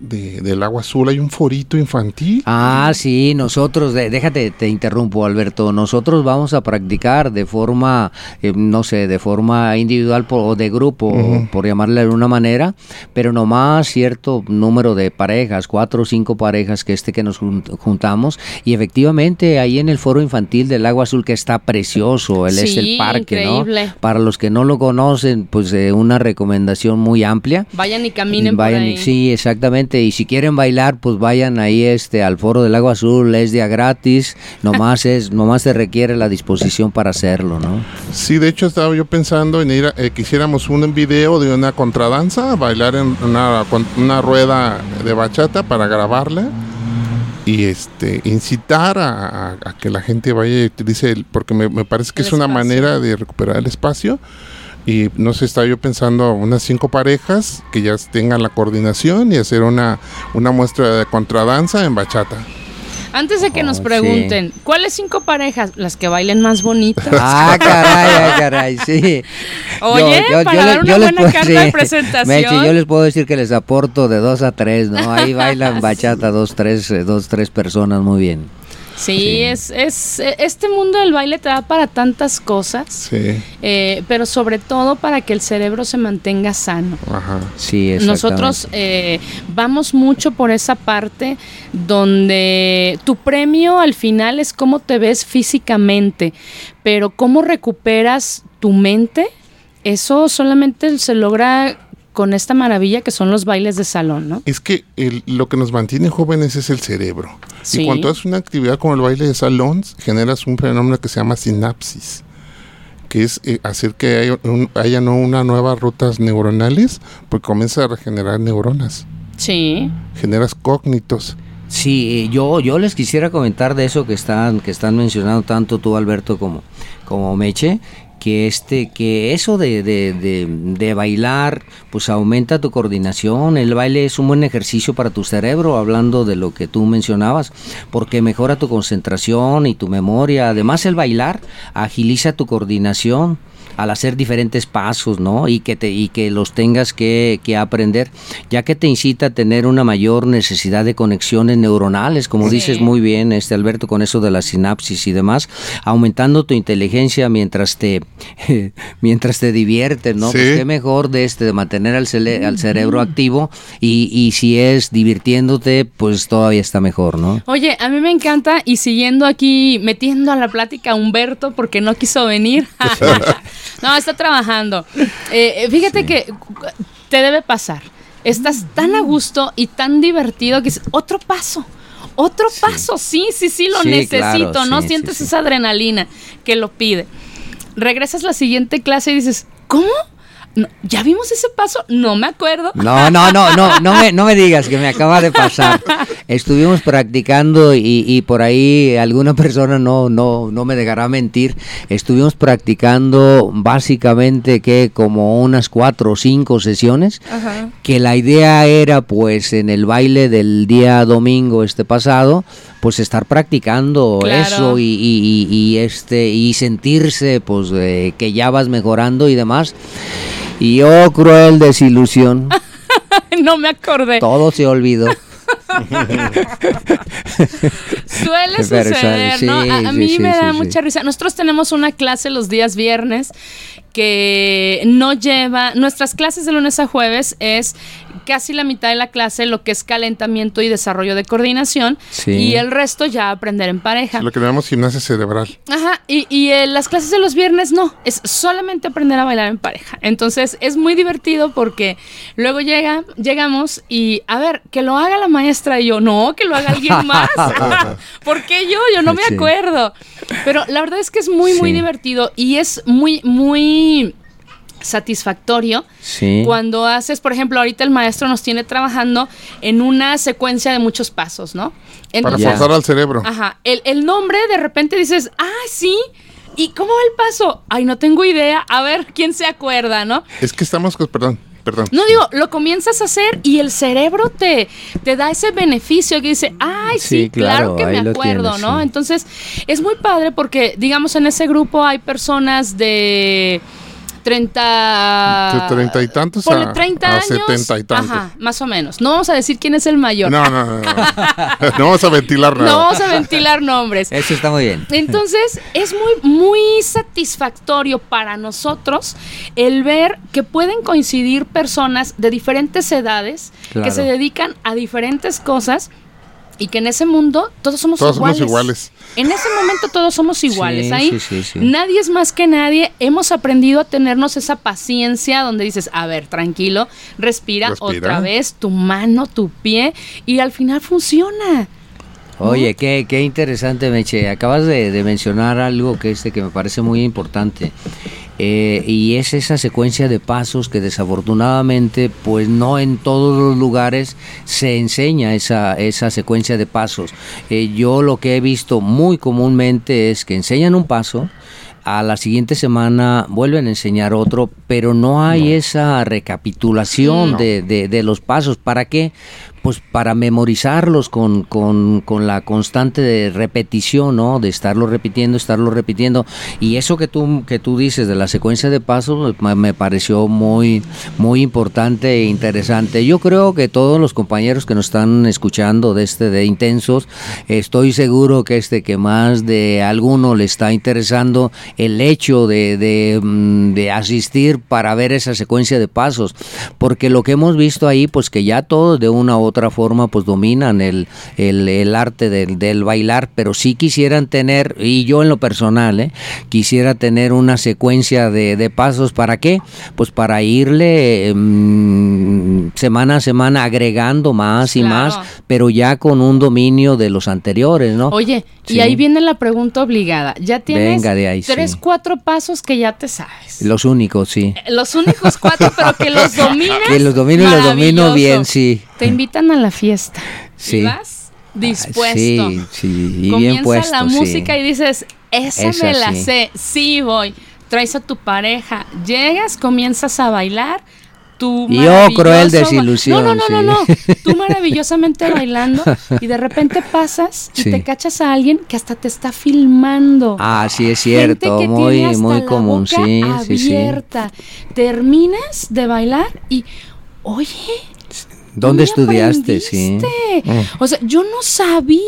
de, del agua azul hay un forito infantil. Ah, sí, nosotros, déjate, te interrumpo Alberto, nosotros vamos a practicar de forma, eh, no sé, de forma individual o de grupo, por llamarle de una manera, pero nomás cierto número de parejas, cuatro o cinco parejas que este que nos juntamos, y efectivamente ahí en el foro infantil del agua azul que está precioso, él es el parque, ¿no? Para los que no lo conocen, pues eh, una recomendación muy amplia. Vayan y caminen Vayan, por ahí. Sí, exactamente y si quieren bailar, pues vayan ahí este al Foro del Agua Azul, es día gratis, nomás es nomás se requiere la disposición para hacerlo, ¿no? Sí, de hecho estaba yo pensando en ir, a, eh, quisiéramos un video de una contradanza, bailar en una, una rueda de bachata para grabarla y este incitar a, que la gente vaya y utilice el, porque me, me parece que es una manera de recuperar el espacio y no sé, estaba yo pensando unas cinco parejas que ya tengan la coordinación y hacer una, una muestra de contradanza en bachata. Antes de que nos oh, pregunten, ¿cuáles cinco parejas? Las que bailen más bonitas. Ah, caray, ah, caray, sí. Oye, para dar una buena carta de presentación. yo les puedo decir que les aporto de dos a tres, ¿no? Ahí bailan bachata dos, tres, eh, dos, tres personas muy bien. Sí, Es, es, este mundo del baile te da para tantas cosas, sí. Eh, pero sobre todo para que el cerebro se mantenga sano. Ajá. Sí, Nosotros eh, vamos mucho por esa parte donde tu premio al final es cómo te ves físicamente, pero cómo recuperas tu mente, eso solamente se logra con esta maravilla que son los bailes de salón, ¿no? Es que lo que nos mantiene jóvenes es el cerebro. Y cuando haces una actividad como el baile de salón, generas un fenómeno que se llama sinapsis, que es eh, hacer que haya, no una nuevas rutas neuronales, porque comienza a regenerar neuronas. Sí. Generas cognitos. Sí, eh, yo, yo les quisiera comentar de eso que están, que están mencionando tanto tú, Alberto, como, como Meche, que este que eso de, de, de, bailar pues aumenta tu coordinación. El baile es un buen ejercicio para tu cerebro hablando de lo que tú mencionabas porque mejora tu concentración y tu memoria. Además el bailar agiliza tu coordinación al hacer diferentes pasos, ¿no? Y que, te, y que los tengas que, aprender, ya que te incita a tener una mayor necesidad de conexiones neuronales, como dices muy bien, este Alberto, con eso de la sinapsis y demás, aumentando tu inteligencia mientras te, mientras te diviertes, ¿no? Pues qué mejor de este, de mantener al, al cerebro activo y, y si es divirtiéndote, pues todavía está mejor, ¿no? Oye, a mí me encanta y siguiendo aquí, metiendo a la plática a Humberto porque no quiso venir. No, está trabajando. Eh, eh, fíjate que te debe pasar. Estás tan a gusto y tan divertido que es otro paso. Otro paso, sí, sí, sí, lo necesito, ¿no? Sientes esa adrenalina que lo pide. Regresas a la siguiente clase y dices, ¿cómo? ¿Ya vimos ese paso? No me acuerdo. No, no, no, no, no me, no me digas que me acaba de pasar. Estuvimos practicando y, por ahí alguna persona no, no, no me dejará mentir. Estuvimos practicando básicamente que como unas cuatro o cinco sesiones. Que la idea era pues en el baile del día domingo este pasado, pues estar practicando eso y, este y sentirse pues que ya vas mejorando y demás. Y oh, cruel desilusión. no me acordé. Todo se olvidó. Suele suceder, ¿no? A, mí me da mucha risa. Nosotros tenemos una clase los días viernes que no lleva, nuestras clases de lunes a jueves es casi la mitad de la clase lo que es calentamiento y desarrollo de coordinación y el resto ya aprender en pareja. Lo que llamamos gimnasia cerebral. Ajá, y, y eh, las clases de los viernes no, es solamente aprender a bailar en pareja. Entonces es muy divertido porque luego llega, llegamos y a ver, que lo haga la maestra y yo, no, que lo haga alguien más. ¿Por qué yo? Yo no me acuerdo. Pero la verdad es que es muy, muy divertido y es muy, muy satisfactorio cuando haces, por ejemplo, ahorita el maestro nos tiene trabajando en una secuencia de muchos pasos, ¿no? Para forzar al cerebro. Ajá. El, el, nombre, de repente dices, ah, sí. ¿Y cómo va el paso? Ay, no tengo idea. A ver, ¿quién se acuerda, no? Es que estamos, perdón, Perdón. No digo, lo comienzas a hacer y el cerebro te, te da ese beneficio que dice, ay, sí, claro, que me acuerdo, ¿no? Entonces, es muy padre porque, digamos, en ese grupo hay personas de 30... De 30 y tantos a, 30 años, 70 y tantos. Ajá, más o menos. No vamos a decir quién es el mayor. No, no, no. No, no vamos a ventilar nada. No vamos a ventilar nombres. Eso está muy bien. Entonces, es muy, muy satisfactorio para nosotros el ver que pueden coincidir personas de diferentes edades que se dedican a diferentes cosas y que en ese mundo todos somos todos iguales. Somos iguales. En ese momento todos somos iguales. Ahí nadie es más que nadie. Hemos aprendido a tenernos esa paciencia donde dices, a ver, tranquilo, respira, otra vez, tu mano, tu pie, y al final funciona. Oye, qué, qué interesante, Meche. Acabas de, de mencionar algo que este que me parece muy importante. Eh, y es esa secuencia de pasos que desafortunadamente pues no en todos los lugares se enseña esa, esa secuencia de pasos. Eh, yo lo que he visto muy comúnmente es que enseñan un paso, a la siguiente semana vuelven a enseñar otro, pero no hay esa recapitulación de, de, de, los pasos. ¿Para qué? Pues para memorizarlos con, con, con, la constante de repetición, ¿no? De estarlo repitiendo, estarlo repitiendo. Y eso que tú, que tú dices de la secuencia de pasos me pareció muy, muy importante e interesante. Yo creo que todos los compañeros que nos están escuchando de este de Intensos, estoy seguro que este que más de alguno le está interesando el hecho de, de, mm, de asistir para ver esa secuencia de pasos. Porque lo que hemos visto ahí, pues que ya todos de una u otra forma pues dominan el, el, arte del, del, bailar, pero sí quisieran tener, y yo en lo personal, ¿eh? quisiera tener una secuencia de, de, pasos, ¿para qué? Pues para irle mmm, semana a semana agregando más y más, pero ya con un dominio de los anteriores, ¿no? Oye, y ahí viene la pregunta obligada, ya tienes Venga de ahí, tres, cuatro pasos que ya te sabes. Los únicos, sí. Eh, los únicos cuatro, pero que los domines. Que los domino y los domino bien, sí. Te invitan a la fiesta. Sí. vas dispuesto. Sí, sí, y Comienza bien puesto, la música y dices, esa, me la sé, sí voy. Traes a tu pareja, llegas, comienzas a bailar tú y oh cruel desilusión no no no no no tú maravillosamente bailando y de repente pasas y te cachas a alguien que hasta te está filmando ah sí es cierto muy muy común sí abierta. sí terminas de bailar y oye ¿Dónde estudiaste? Sí. Mm. O sea, yo no sabía.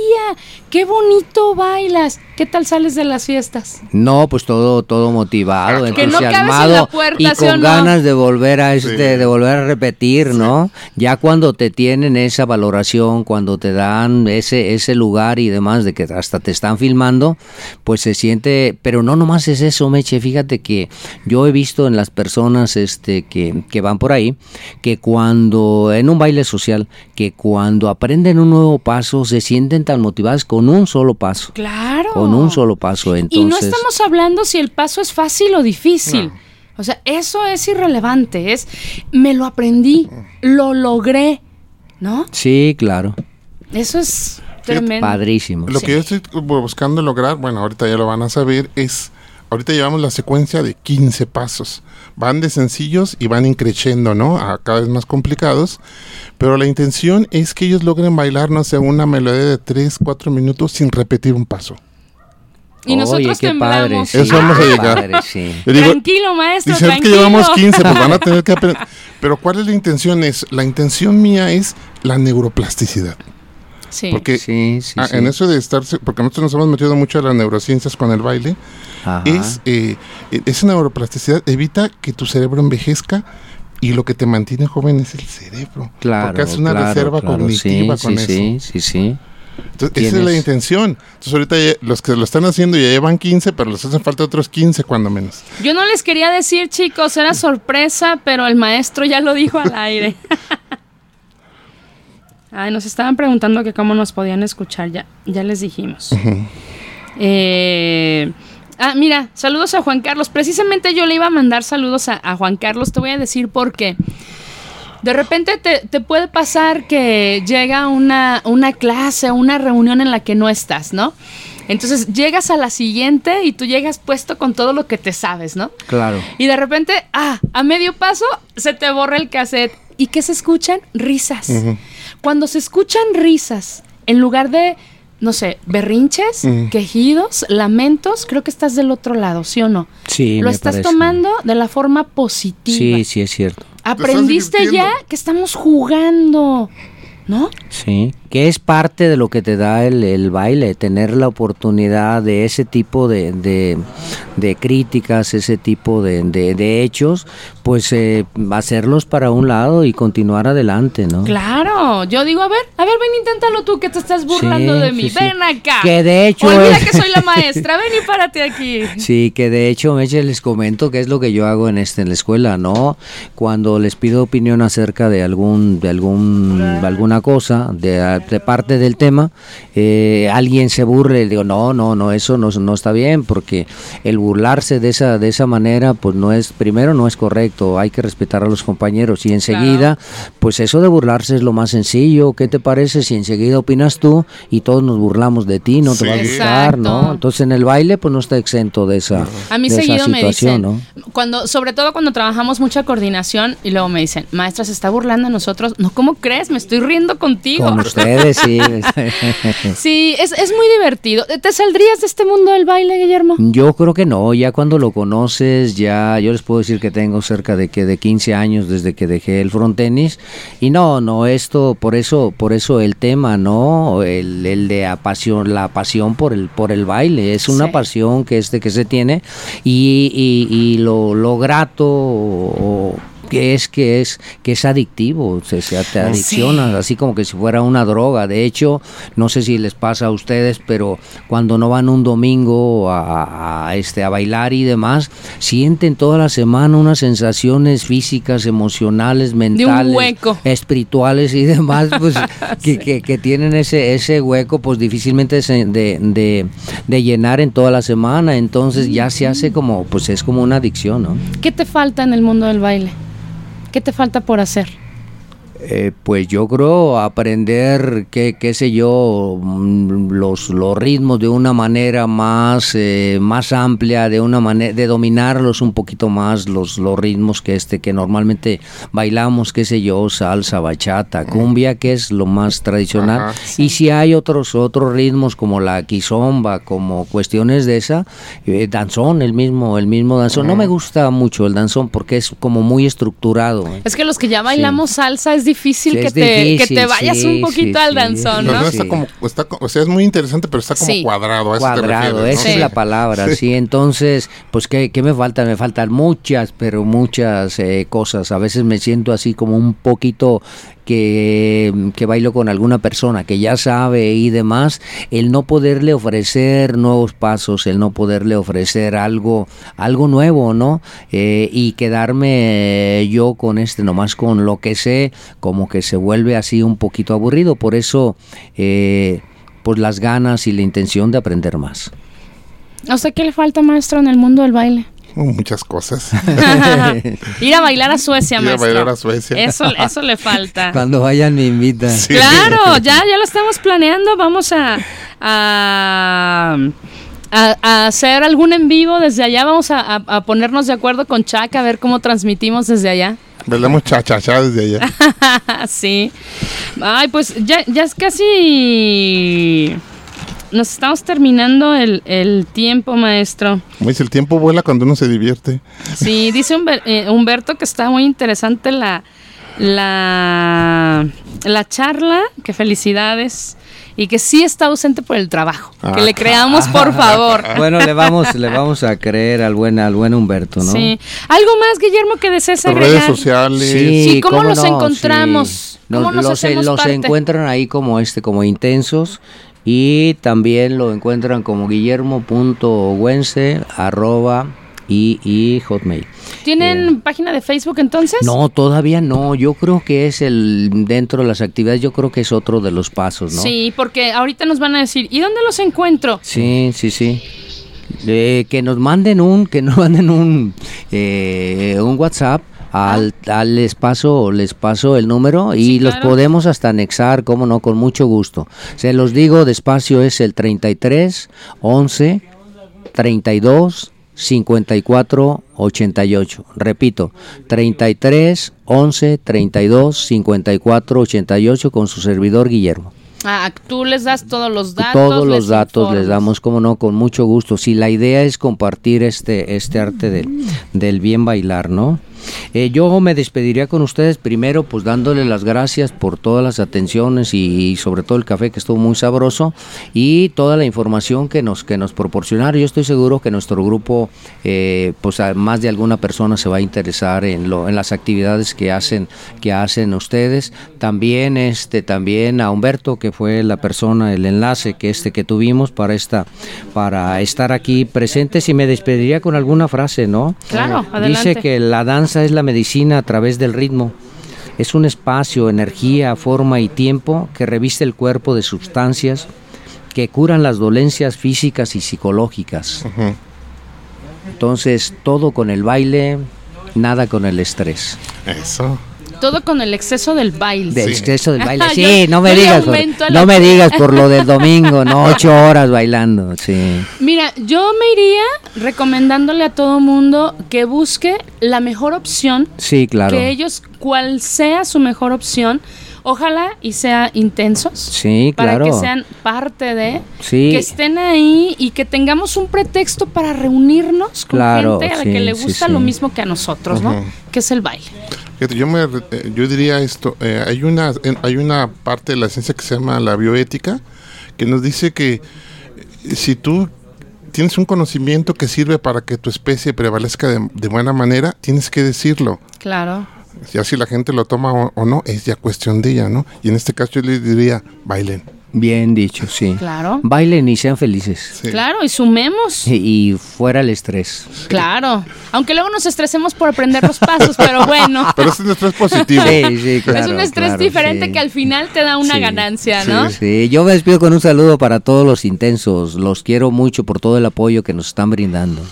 Qué bonito bailas. ¿Qué tal sales de las fiestas? No, pues todo, todo motivado, entusiasmado y con ganas de volver a este, de volver a repetir, ¿no? Ya cuando te tienen esa valoración, cuando te dan ese, ese lugar y demás, de que hasta te están filmando, pues se siente, pero no nomás es eso, Meche, fíjate que yo he visto en las personas este que, que van por ahí, que cuando en un baile social, que cuando aprenden un nuevo paso se sienten tan motivadas con un solo paso. Claro un solo paso. Entonces... Y no estamos hablando si el paso es fácil o difícil. O sea, eso es irrelevante. Es, me lo aprendí, lo logré, ¿no? Sí, claro. Eso es tremendo. Padrísimo. Lo que yo estoy buscando lograr, bueno, ahorita ya lo van a saber, es, ahorita llevamos la secuencia de 15 pasos. Van de sencillos y van increciendo, ¿no? A cada vez más complicados. Pero la intención es que ellos logren bailar, no sé, una melodía de 3, 4 minutos sin repetir un paso. Y nosotros temblamos. Eso vamos a llegar. tranquilo, maestro. Dicen que llevamos 15, pues van a tener que aprender. Pero ¿cuál es la intención? Es, la intención mía es la neuroplasticidad. Sí. Porque sí, sí, en eso de estar, porque nosotros nos hemos metido mucho a las neurociencias con el baile, es eh, esa neuroplasticidad evita que tu cerebro envejezca y lo que te mantiene joven es el cerebro. Claro. Porque es una reserva cognitiva con eso. Sí, sí, sí. Entonces, esa es la intención. Entonces, ahorita los que lo están haciendo ya llevan 15, pero les hacen falta otros 15 cuando menos. Yo no les quería decir, chicos, era sorpresa, pero el maestro ya lo dijo al aire. Ay, nos estaban preguntando que cómo nos podían escuchar, ya, ya les dijimos. eh, ah, mira, saludos a Juan Carlos. Precisamente yo le iba a mandar saludos a, a Juan Carlos, te voy a decir por qué. De repente te, puede pasar que llega una, una clase, una reunión en la que no estás, ¿no? Entonces llegas a la siguiente y tú llegas puesto con todo lo que te sabes, ¿no? Claro. Y de repente, ah, a medio paso se te borra el cassette. ¿Y qué se escuchan? Risas. Cuando se escuchan risas, en lugar de, no sé, berrinches, quejidos, lamentos, creo que estás del otro lado, ¿sí o no? Sí. Lo estás tomando de la forma positiva. Sí, sí, es cierto. Aprendiste ya que estamos jugando, ¿no? Sí que es parte de lo que te da el, baile, tener la oportunidad de ese tipo de, de, críticas, ese tipo de, de hechos, pues eh, hacerlos para un lado y continuar adelante, ¿no? Claro, yo digo, a ver, a ver, ven, inténtalo tú que te estás burlando de mí, ven acá. Que de hecho... Olvida que soy la maestra, ven y párate aquí. Sí, que de hecho, Meche, les comento que es lo que yo hago en, este, en la escuela, ¿no? Cuando les pido opinión acerca de algún, de algún, de alguna cosa, de de parte del tema, eh, alguien se burle, le digo, no, no, no, eso no, no está bien, porque el burlarse de esa, de esa manera, pues no es, primero no es correcto, hay que respetar a los compañeros. Y enseguida, pues eso de burlarse es lo más sencillo, ¿qué te parece si enseguida opinas tú y todos nos burlamos de ti, no te va a gustar, ¿no? Entonces en el baile pues no está exento de esa, a mí seguido me dicen, cuando, sobre todo cuando trabajamos mucha coordinación y luego me dicen, maestra se está burlando a nosotros, no, ¿cómo crees? Me estoy riendo contigo. Con sí. sí, es, es muy divertido. ¿Te saldrías de este mundo del baile, Guillermo? Yo creo que no, ya cuando lo conoces, ya yo les puedo decir que tengo cerca de que de 15 años desde que dejé el frontenis y no, no, esto, por eso, por eso el tema, ¿no? El, el de pasión, la pasión por el, por el baile, es una pasión que este que se tiene y, y, y lo, lo grato o, que es que es que es adictivo, o sea, te adiccionas, así como que si fuera una droga. De hecho, no sé si les pasa a ustedes, pero cuando no van un domingo a, este a bailar y demás, sienten toda la semana unas sensaciones físicas, emocionales, mentales, espirituales y demás, pues que, que, tienen ese ese hueco, pues difícilmente de, de, de, llenar en toda la semana. Entonces ya se hace como, pues es como una adicción, ¿no? ¿Qué te falta en el mundo del baile? ¿Qué te falta por hacer? Eh, pues yo creo aprender, qué, qué sé yo, mm, los, los ritmos de una manera más, eh, más amplia, de una manera, de dominarlos un poquito más, los, los ritmos que este, que normalmente bailamos, qué sé yo, salsa, bachata, cumbia, que es lo más tradicional. Y si hay otros, otros ritmos como la quizomba, como cuestiones de esa, eh, danzón, el mismo, el mismo danzón. No me gusta mucho el danzón porque es como muy estructurado. Es que los que ya bailamos salsa es difícil, que, te, que te vayas un poquito al danzón, ¿no? está como, está, o sea, es muy interesante, pero está como cuadrado. A cuadrado, esa es la palabra, sí. Entonces, pues, ¿qué, ¿qué, me falta? Me faltan muchas, pero muchas eh, cosas. A veces me siento así como un poquito que, que, bailo con alguna persona que ya sabe y demás, el no poderle ofrecer nuevos pasos, el no poderle ofrecer algo, algo nuevo, ¿no? Eh, y quedarme yo con este, nomás con lo que sé, como que se vuelve así un poquito aburrido. Por eso, eh, pues las ganas y la intención de aprender más. ¿A usted qué le falta, maestro, en el mundo del baile? Muchas cosas. Ir a bailar a Suecia, Ir a bailar a Suecia. Eso, eso le falta. Cuando vayan me invitan. Claro, ya, ya lo estamos planeando. Vamos a, a, hacer algún en vivo desde allá. Vamos a, ponernos de acuerdo con Chac a ver cómo transmitimos desde allá. Bailamos cha cha cha desde allá. sí. Ay, pues ya, ya es casi nos estamos terminando el, tiempo, maestro. Como dice, el tiempo vuela cuando uno se divierte. Sí, dice eh, Humberto que está muy interesante la, la, la charla, que felicidades y que sí está ausente por el trabajo. Que le creamos, por favor. Bueno, le vamos, le vamos a creer al buen, al buen Humberto, ¿no? Sí. ¿Algo más, Guillermo, que desees agregar? Redes sociales. Sí, ¿cómo, los encontramos? ¿Cómo los, los encuentran ahí como este, como intensos y también lo encuentran como guillermo.wense arroba y, y, hotmail. ¿Tienen eh, página de Facebook entonces? No, todavía no. Yo creo que es el dentro de las actividades, yo creo que es otro de los pasos, ¿no? Sí, porque ahorita nos van a decir, ¿y dónde los encuentro? Sí, sí, sí. Eh, que nos manden un, que nos manden un, eh, un WhatsApp al, al les paso les paso el número y los podemos hasta anexar, como no, con mucho gusto. Se los digo despacio es el 33 11 32 54 88. Repito, 33 11 32 54 88 con su servidor Guillermo. Ah, tú les das todos los datos. Todos los datos les damos, como no, con mucho gusto. Si la idea es compartir este, este arte del, del bien bailar, ¿no? Eh, yo me despediría con ustedes primero pues dándole las gracias por todas las atenciones y, sobre todo el café que estuvo muy sabroso y toda la información que nos, que nos proporcionaron. Yo estoy seguro que nuestro grupo, eh, pues más de alguna persona se va a interesar en, lo, en las actividades que hacen, que hacen ustedes. También, este, también a Humberto, que fue la persona, el enlace que, este, que tuvimos para, esta, para estar aquí presentes y me despediría con alguna frase, ¿no? Claro, Dice que la danza es la medicina a través del ritmo. Es un espacio, energía, forma y tiempo que reviste el cuerpo de sustancias que curan las dolencias físicas y psicológicas. Entonces, todo con el baile, nada con el estrés. Eso. Todo con el exceso del baile. Del exceso del baile, sí, no me digas, por, no me digas por lo del domingo, no ocho horas bailando, sí. Mira, yo me iría recomendándole a todo mundo que busque la mejor opción. Sí, claro. Que ellos, cual sea su mejor opción, Ojalá y sea intensos. Sí, para que sean parte de. Que estén ahí y que tengamos un pretexto para reunirnos con gente a la que le gusta lo mismo que a nosotros, ¿no? Que es el baile. Yo, me, eh, yo diría esto: eh, hay, una, hay una parte de la ciencia que se llama la bioética que nos dice que eh, si tú tienes un conocimiento que sirve para que tu especie prevalezca de, de buena manera, tienes que decirlo. Claro. Ya si la gente lo toma o, no, es ya cuestión de ella, ¿no? Y en este caso yo le diría, bailen. Bien dicho, sí. Claro. Bailen y sean felices. Claro, y sumemos. Y, fuera el estrés. Claro. Aunque luego nos estresemos por aprender los pasos, pero bueno. Pero es un estrés positivo. Sí, sí, claro. Es un estrés diferente que al final te da una ganancia, ¿no? Sí, yo me despido con un saludo para todos los intensos. Los quiero mucho por todo el apoyo que nos están brindando.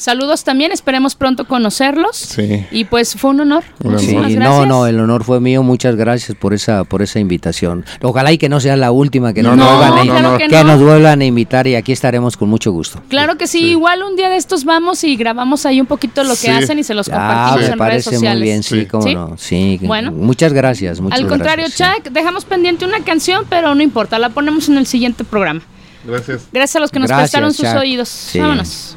Saludos también, esperemos pronto conocerlos. Sí. Y pues fue un honor. Sí, no, no, el honor fue mío. Muchas gracias por esa por esa invitación. Ojalá y que no sea la última, que, no, nos, vuelvan a, que, nos vuelvan a invitar y aquí estaremos con mucho gusto. Claro que sí, igual un día de estos vamos y grabamos ahí un poquito lo que hacen y se los ah, compartimos en redes sociales. muy bien, sí, cómo no. Sí, bueno. Muchas gracias, muchas Al contrario, Chuck, dejamos pendiente una canción, pero no importa, la ponemos en el siguiente programa. Gracias. Gracias a los que nos prestaron sus oídos. Vámonos.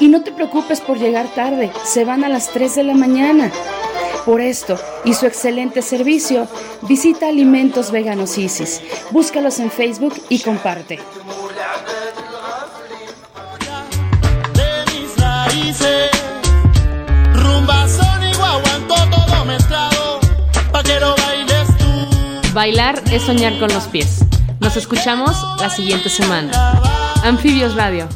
Y no te preocupes por llegar tarde, se van a las 3 de la mañana. Por esto y su excelente servicio, visita Alimentos Veganos Isis. Búscalos en Facebook y comparte. Bailar es soñar con los pies. Nos escuchamos la siguiente semana. Anfibios Radio